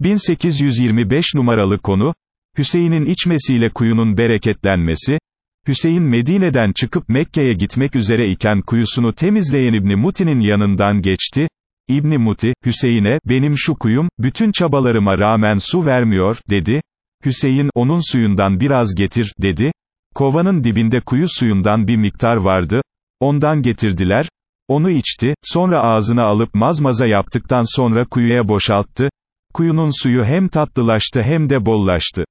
1825 numaralı konu, Hüseyin'in içmesiyle kuyunun bereketlenmesi, Hüseyin Medine'den çıkıp Mekke'ye gitmek üzere iken kuyusunu temizleyen İbni Muti'nin yanından geçti, İbni Muti, Hüseyin'e, benim şu kuyum, bütün çabalarıma rağmen su vermiyor, dedi, Hüseyin, onun suyundan biraz getir, dedi, kovanın dibinde kuyu suyundan bir miktar vardı, ondan getirdiler, onu içti, sonra ağzına alıp mazmaza yaptıktan sonra kuyuya boşalttı, kuyunun suyu hem tatlılaştı hem de bollaştı.